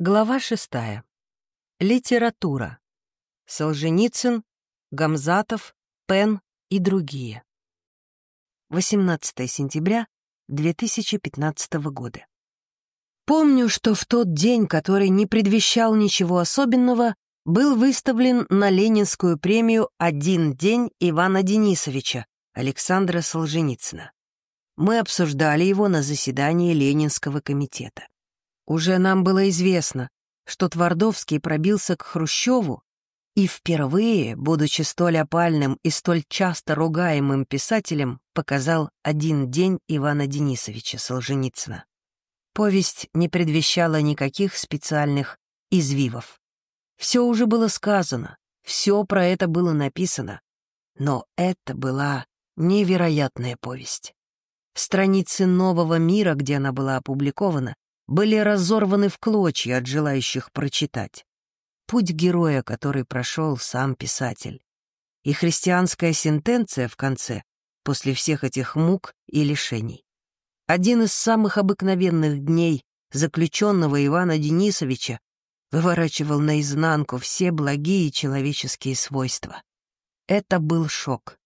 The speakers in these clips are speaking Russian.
Глава шестая. Литература. Солженицын, Гамзатов, Пен и другие. 18 сентября 2015 года. Помню, что в тот день, который не предвещал ничего особенного, был выставлен на Ленинскую премию «Один день» Ивана Денисовича, Александра Солженицына. Мы обсуждали его на заседании Ленинского комитета. Уже нам было известно, что Твардовский пробился к Хрущеву и впервые, будучи столь опальным и столь часто ругаемым писателем, показал «Один день» Ивана Денисовича Солженицына. Повесть не предвещала никаких специальных извивов. Все уже было сказано, все про это было написано, но это была невероятная повесть. Страницы нового мира, где она была опубликована, были разорваны в клочья от желающих прочитать. Путь героя, который прошел сам писатель. И христианская сентенция в конце, после всех этих мук и лишений. Один из самых обыкновенных дней заключенного Ивана Денисовича выворачивал наизнанку все благие человеческие свойства. Это был шок.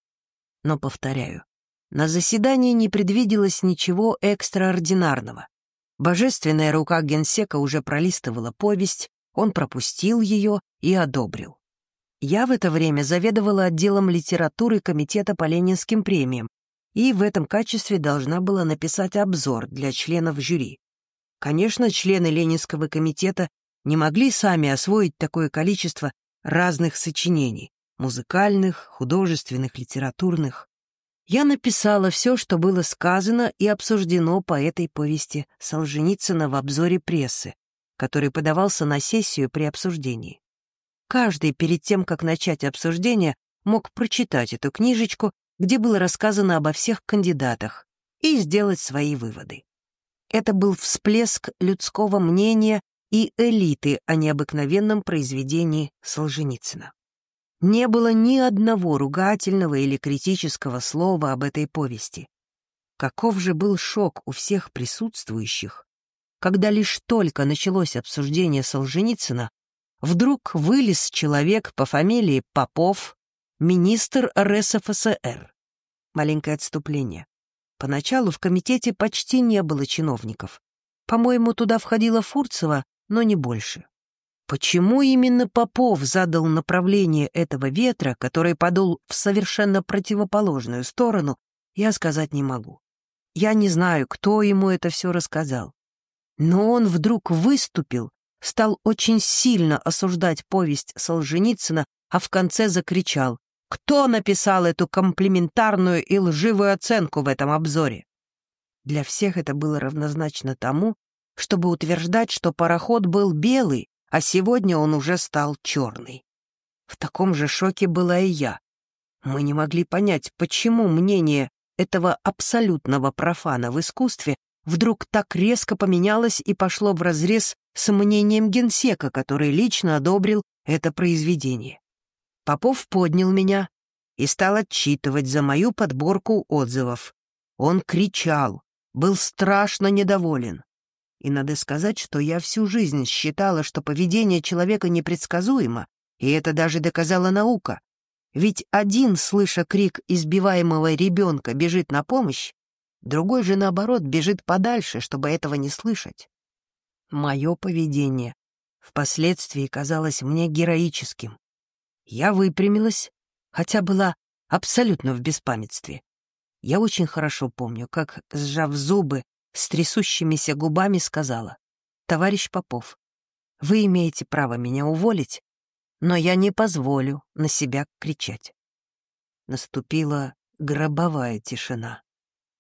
Но, повторяю, на заседании не предвиделось ничего экстраординарного. Божественная рука генсека уже пролистывала повесть, он пропустил ее и одобрил. Я в это время заведовала отделом литературы Комитета по Ленинским премиям и в этом качестве должна была написать обзор для членов жюри. Конечно, члены Ленинского комитета не могли сами освоить такое количество разных сочинений — музыкальных, художественных, литературных я написала все, что было сказано и обсуждено по этой повести Солженицына в обзоре прессы, который подавался на сессию при обсуждении. Каждый перед тем, как начать обсуждение, мог прочитать эту книжечку, где было рассказано обо всех кандидатах, и сделать свои выводы. Это был всплеск людского мнения и элиты о необыкновенном произведении Солженицына. Не было ни одного ругательного или критического слова об этой повести. Каков же был шок у всех присутствующих, когда лишь только началось обсуждение Солженицына, вдруг вылез человек по фамилии Попов, министр РСФСР. Маленькое отступление. Поначалу в комитете почти не было чиновников. По-моему, туда входила Фурцева, но не больше. Почему именно Попов задал направление этого ветра, который подул в совершенно противоположную сторону, я сказать не могу. Я не знаю, кто ему это все рассказал. Но он вдруг выступил, стал очень сильно осуждать повесть Солженицына, а в конце закричал «Кто написал эту комплиментарную и лживую оценку в этом обзоре?» Для всех это было равнозначно тому, чтобы утверждать, что пароход был белый, а сегодня он уже стал черный. В таком же шоке была и я. Мы не могли понять, почему мнение этого абсолютного профана в искусстве вдруг так резко поменялось и пошло вразрез с мнением генсека, который лично одобрил это произведение. Попов поднял меня и стал отчитывать за мою подборку отзывов. Он кричал, был страшно недоволен. И надо сказать, что я всю жизнь считала, что поведение человека непредсказуемо, и это даже доказала наука. Ведь один, слыша крик избиваемого ребенка, бежит на помощь, другой же, наоборот, бежит подальше, чтобы этого не слышать. Мое поведение впоследствии казалось мне героическим. Я выпрямилась, хотя была абсолютно в беспамятстве. Я очень хорошо помню, как, сжав зубы, с трясущимися губами сказала, «Товарищ Попов, вы имеете право меня уволить, но я не позволю на себя кричать». Наступила гробовая тишина.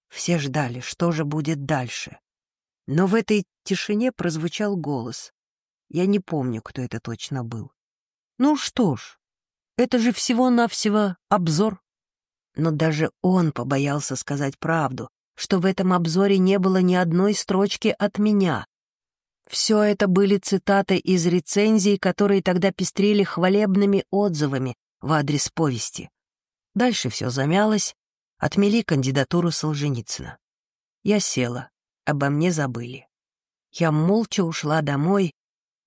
Все ждали, что же будет дальше. Но в этой тишине прозвучал голос. Я не помню, кто это точно был. Ну что ж, это же всего-навсего обзор. Но даже он побоялся сказать правду, что в этом обзоре не было ни одной строчки от меня. Все это были цитаты из рецензий, которые тогда пестрели хвалебными отзывами в адрес повести. Дальше все замялось, отмели кандидатуру Солженицына. Я села, обо мне забыли. Я молча ушла домой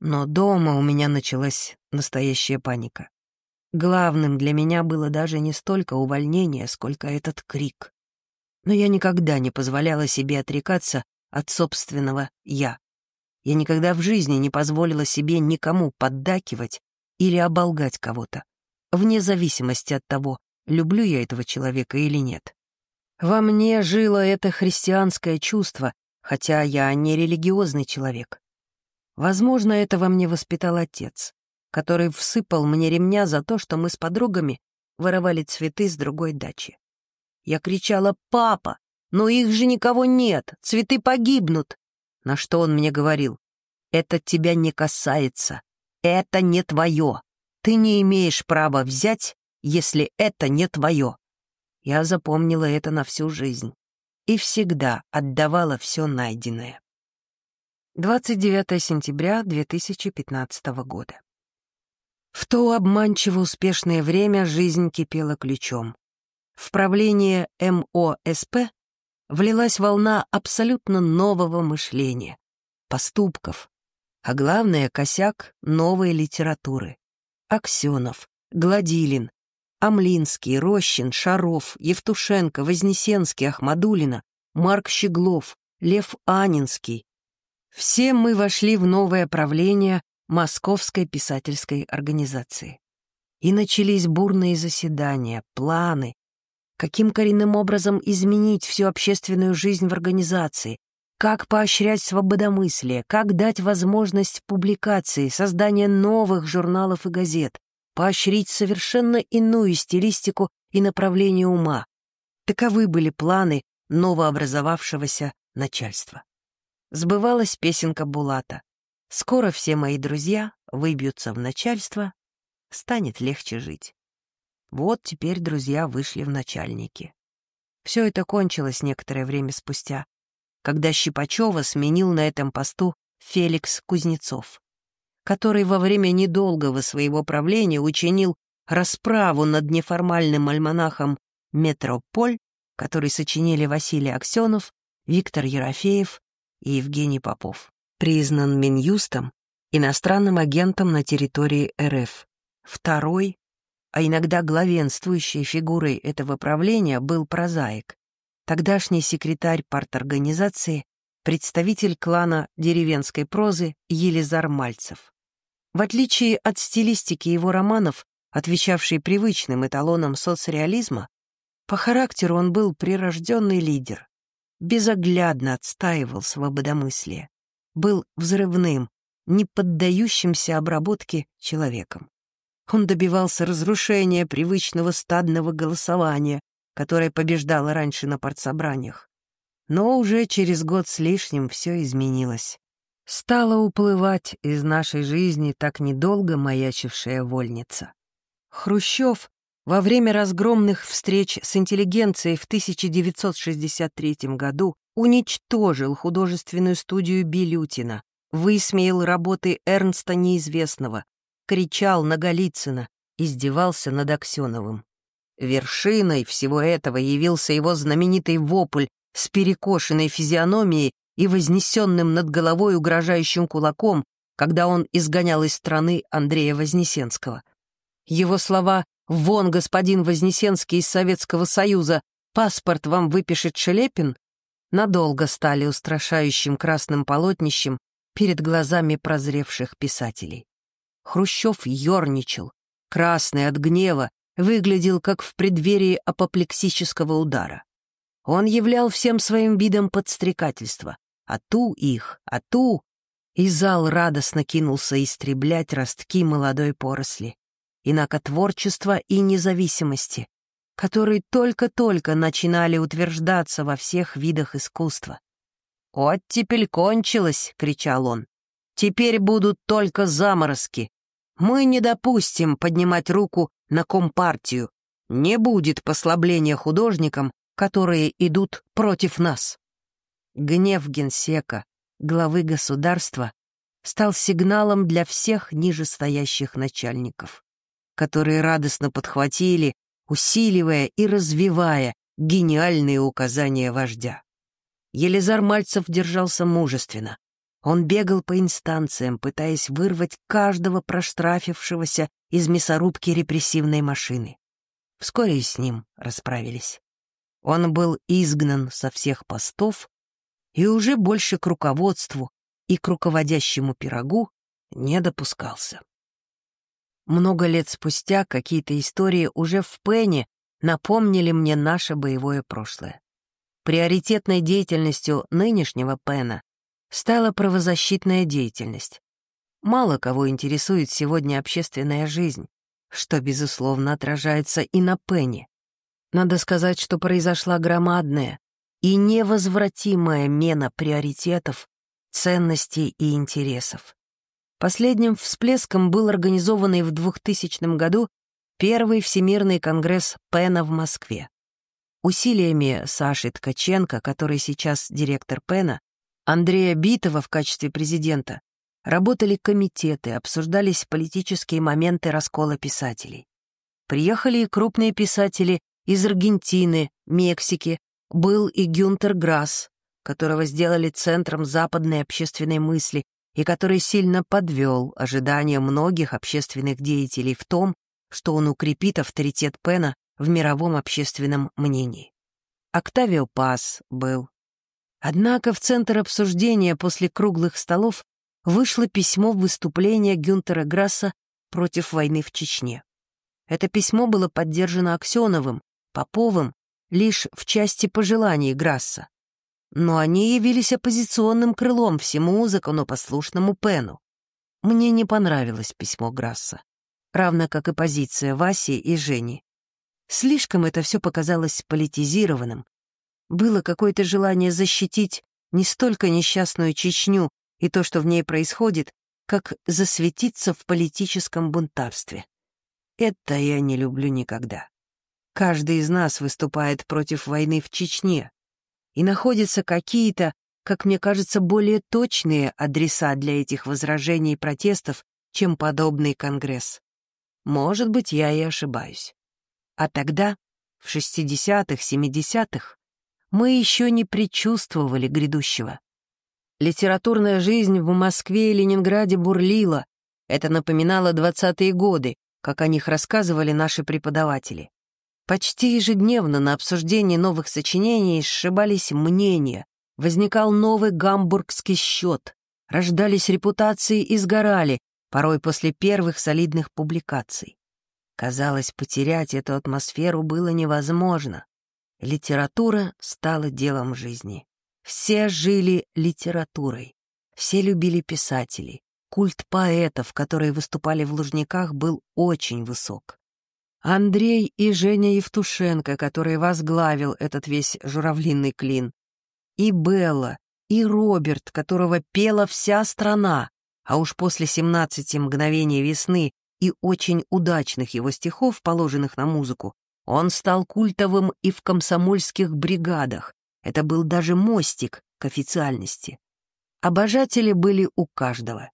Но дома у меня началась настоящая паника. Главным для меня было даже не столько увольнение, сколько этот крик. Но я никогда не позволяла себе отрекаться от собственного «я». Я никогда в жизни не позволила себе никому поддакивать или оболгать кого-то, вне зависимости от того, люблю я этого человека или нет. Во мне жило это христианское чувство, хотя я не религиозный человек. Возможно, это во мне воспитал отец, который всыпал мне ремня за то, что мы с подругами воровали цветы с другой дачи. Я кричала «Папа, но их же никого нет, цветы погибнут!» На что он мне говорил «Это тебя не касается, это не твое, ты не имеешь права взять, если это не твое». Я запомнила это на всю жизнь и всегда отдавала все найденное. 29 сентября 2015 года. В то обманчиво успешное время жизнь кипела ключом. В правление МОСП влилась волна абсолютно нового мышления, поступков, а главное — косяк новой литературы. Аксенов, Гладилин, Амлинский, Рощин, Шаров, Евтушенко, Вознесенский, Ахмадулина, Марк Щеглов, Лев Анинский. Все мы вошли в новое правление Московской писательской организации. И начались бурные заседания, планы, каким коренным образом изменить всю общественную жизнь в организации, как поощрять свободомыслие, как дать возможность публикации, создания новых журналов и газет, поощрить совершенно иную стилистику и направление ума. Таковы были планы новообразовавшегося начальства. Сбывалась песенка Булата. «Скоро все мои друзья выбьются в начальство, станет легче жить». Вот теперь друзья вышли в начальники. Все это кончилось некоторое время спустя, когда Щипачева сменил на этом посту Феликс Кузнецов который во время недолгого своего правления учинил расправу над неформальным альманахом «Метрополь», который сочинили Василий Аксенов, Виктор Ерофеев и Евгений Попов. Признан Минюстом иностранным агентом на территории РФ. Второй, а иногда главенствующей фигурой этого правления был прозаик, тогдашний секретарь парторганизации, представитель клана деревенской прозы Елизар Мальцев. В отличие от стилистики его романов, отвечавшей привычным эталонам соцреализма, по характеру он был прирожденный лидер, безоглядно отстаивал свободомыслие, был взрывным, не поддающимся обработке человеком. Он добивался разрушения привычного стадного голосования, которое побеждало раньше на партсобраниях. Но уже через год с лишним все изменилось стала уплывать из нашей жизни так недолго маячившая вольница. Хрущев во время разгромных встреч с интеллигенцией в 1963 году уничтожил художественную студию Билютина, высмеял работы Эрнста Неизвестного, кричал на Голицына, издевался над Аксеновым. Вершиной всего этого явился его знаменитый вопль с перекошенной физиономией и вознесенным над головой угрожающим кулаком, когда он изгонял из страны Андрея Вознесенского. Его слова «Вон, господин Вознесенский из Советского Союза, паспорт вам выпишет Шелепин» надолго стали устрашающим красным полотнищем перед глазами прозревших писателей. Хрущев ерничал, красный от гнева, выглядел как в преддверии апоплексического удара. Он являл всем своим видом подстрекательство а ту их, а ту... И зал радостно кинулся истреблять ростки молодой поросли, инакотворчества и независимости, которые только-только начинали утверждаться во всех видах искусства. «Оттепель кончилась!» — кричал он. «Теперь будут только заморозки. Мы не допустим поднимать руку на компартию. Не будет послабления художникам, которые идут против нас». Гнев генсека, главы государства, стал сигналом для всех нижестоящих начальников, которые радостно подхватили, усиливая и развивая гениальные указания вождя. Елизар Мальцев держался мужественно. Он бегал по инстанциям, пытаясь вырвать каждого проштрафившегося из мясорубки репрессивной машины. Вскоре с ним расправились. Он был изгнан со всех постов и уже больше к руководству и к руководящему пирогу не допускался. Много лет спустя какие-то истории уже в Пене напомнили мне наше боевое прошлое. Приоритетной деятельностью нынешнего Пена стала правозащитная деятельность. Мало кого интересует сегодня общественная жизнь, что, безусловно, отражается и на Пене. Надо сказать, что произошла громадная и невозвратимая мена приоритетов, ценностей и интересов. Последним всплеском был организованный в 2000 году первый Всемирный конгресс Пена в Москве. Усилиями Саши Ткаченко, который сейчас директор Пена, Андрея Битова в качестве президента, работали комитеты, обсуждались политические моменты раскола писателей. Приехали и крупные писатели из Аргентины, Мексики, был и Гюнтер Грасс, которого сделали центром западной общественной мысли и который сильно подвел ожидания многих общественных деятелей в том, что он укрепит авторитет Пена в мировом общественном мнении. Октавио Пас был. Однако в центр обсуждения после круглых столов вышло письмо выступления Гюнтера Грасса против войны в Чечне. Это письмо было поддержано Аксеновым, Поповым лишь в части пожеланий Грасса но они явились оппозиционным крылом всему законопослушному Пену. Мне не понравилось письмо Грасса, равно как и позиция Васи и Жени. Слишком это все показалось политизированным. Было какое-то желание защитить не столько несчастную Чечню и то, что в ней происходит, как засветиться в политическом бунтарстве. Это я не люблю никогда. Каждый из нас выступает против войны в Чечне, и находятся какие-то, как мне кажется, более точные адреса для этих возражений и протестов, чем подобный Конгресс. Может быть, я и ошибаюсь. А тогда, в 60-х, 70-х, мы еще не предчувствовали грядущего. Литературная жизнь в Москве и Ленинграде бурлила. Это напоминало 20-е годы, как о них рассказывали наши преподаватели. Почти ежедневно на обсуждении новых сочинений сшибались мнения, возникал новый гамбургский счет, рождались репутации и сгорали, порой после первых солидных публикаций. Казалось, потерять эту атмосферу было невозможно. Литература стала делом жизни. Все жили литературой. Все любили писателей. Культ поэтов, которые выступали в Лужниках, был очень высок. Андрей и Женя Евтушенко, который возглавил этот весь журавлиный клин, и Белла, и Роберт, которого пела вся страна, а уж после «17 мгновений весны» и очень удачных его стихов, положенных на музыку, он стал культовым и в комсомольских бригадах. Это был даже мостик к официальности. Обожатели были у каждого.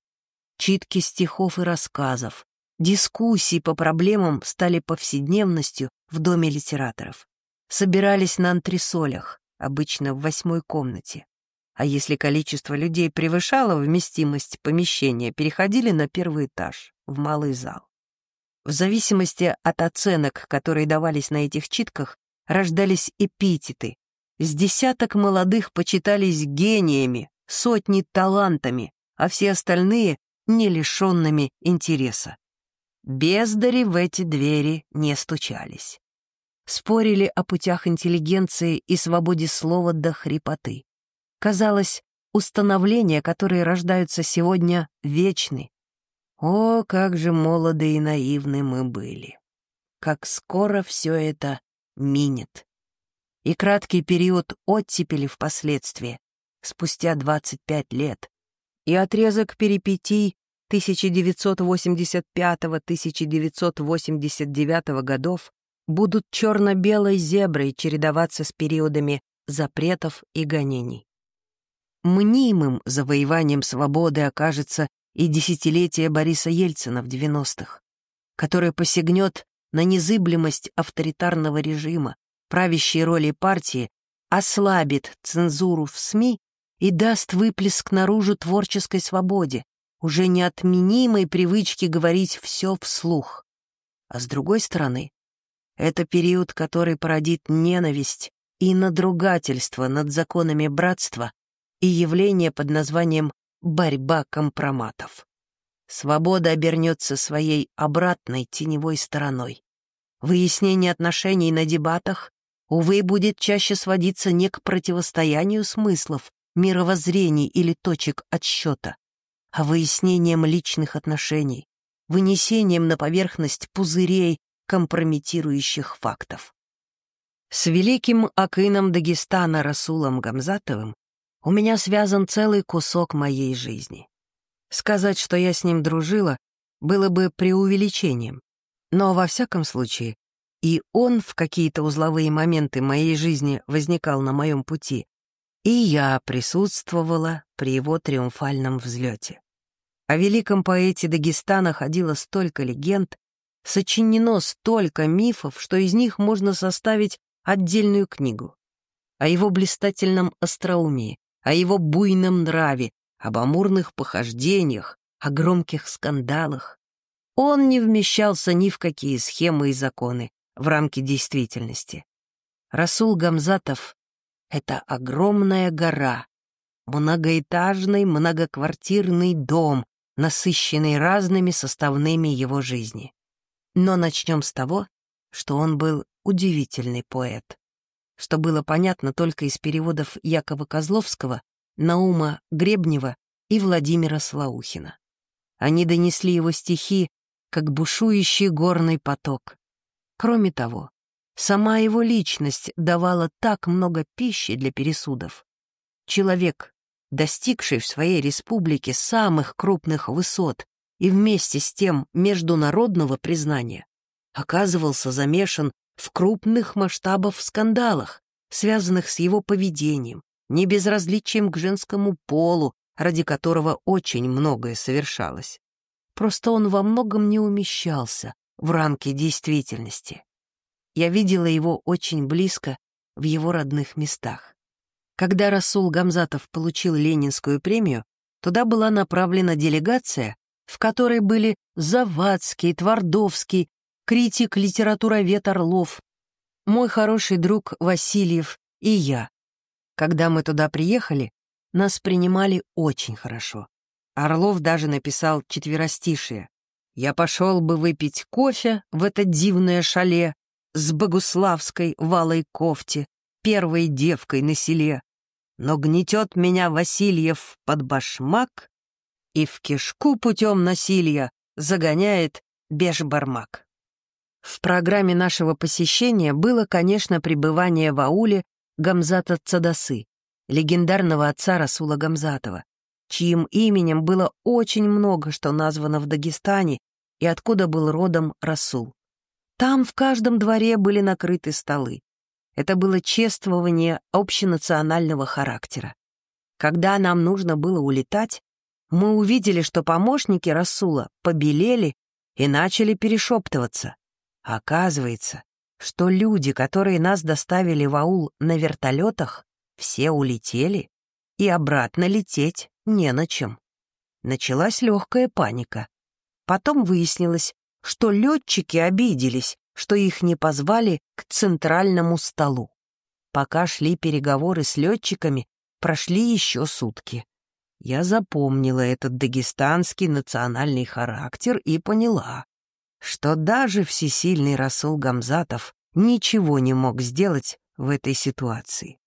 Читки стихов и рассказов, Дискуссии по проблемам стали повседневностью в доме литераторов. Собирались на антресолях, обычно в восьмой комнате. А если количество людей превышало вместимость помещения, переходили на первый этаж, в малый зал. В зависимости от оценок, которые давались на этих читках, рождались эпитеты. С десяток молодых почитались гениями, сотни талантами, а все остальные — не лишенными интереса. Бездари в эти двери не стучались. Спорили о путях интеллигенции и свободе слова до хрипоты. Казалось, установления, которые рождаются сегодня, вечны. О, как же молоды и наивны мы были! Как скоро все это минет! И краткий период оттепели впоследствии, спустя 25 лет, и отрезок перипетий 1985-1989 годов будут черно-белой зеброй чередоваться с периодами запретов и гонений. Мнимым завоеванием свободы окажется и десятилетие Бориса Ельцина в 90-х, которое посягнет на незыблемость авторитарного режима, правящей роли партии, ослабит цензуру в СМИ и даст выплеск наружу творческой свободе, уже неотменимой привычке говорить все вслух. А с другой стороны, это период, который породит ненависть и надругательство над законами братства и явление под названием «борьба компроматов». Свобода обернется своей обратной теневой стороной. Выяснение отношений на дебатах, увы, будет чаще сводиться не к противостоянию смыслов, мировоззрений или точек отсчета, а выяснением личных отношений, вынесением на поверхность пузырей компрометирующих фактов. С великим акином Дагестана Расулом Гамзатовым у меня связан целый кусок моей жизни. Сказать, что я с ним дружила, было бы преувеличением. Но во всяком случае, и он в какие-то узловые моменты моей жизни возникал на моем пути, и я присутствовала при его триумфальном взлете. О великом поэте Дагестана ходило столько легенд, сочинено столько мифов, что из них можно составить отдельную книгу. О его блистательном остроумии, о его буйном нраве, об амурных похождениях, о громких скандалах. Он не вмещался ни в какие схемы и законы в рамки действительности. Расул Гамзатов — это огромная гора, многоэтажный многоквартирный дом, насыщенный разными составными его жизни. Но начнем с того, что он был удивительный поэт, что было понятно только из переводов Якова Козловского Наума Гребнева и Владимира Слаухина. Они донесли его стихи, как бушующий горный поток. Кроме того, сама его личность давала так много пищи для пересудов. Человек, достигший в своей республике самых крупных высот и вместе с тем международного признания, оказывался замешан в крупных масштабах скандалах, связанных с его поведением, небезразличием к женскому полу, ради которого очень многое совершалось. Просто он во многом не умещался в рамки действительности. Я видела его очень близко в его родных местах. Когда Расул Гамзатов получил Ленинскую премию, туда была направлена делегация, в которой были Завадский, Твардовский, критик-литературовед Орлов, мой хороший друг Васильев и я, когда мы туда приехали, нас принимали очень хорошо. Орлов даже написал четверостишие. «Я пошел бы выпить кофе в это дивное шале с богуславской валой кофте, первой девкой на селе, но гнетет меня Васильев под башмак и в кишку путем насилия загоняет бешбармак». В программе нашего посещения было, конечно, пребывание в ауле Гамзата Цадасы, легендарного отца Расула Гамзатова, чьим именем было очень много что названо в Дагестане и откуда был родом Расул. Там в каждом дворе были накрыты столы. Это было чествование общенационального характера. Когда нам нужно было улетать, мы увидели, что помощники Расула побелели и начали перешептываться. Оказывается, что люди, которые нас доставили в аул на вертолетах, все улетели, и обратно лететь не на чем. Началась легкая паника. Потом выяснилось, что летчики обиделись, что их не позвали к центральному столу. Пока шли переговоры с летчиками, прошли еще сутки. Я запомнила этот дагестанский национальный характер и поняла, что даже всесильный Расул Гамзатов ничего не мог сделать в этой ситуации.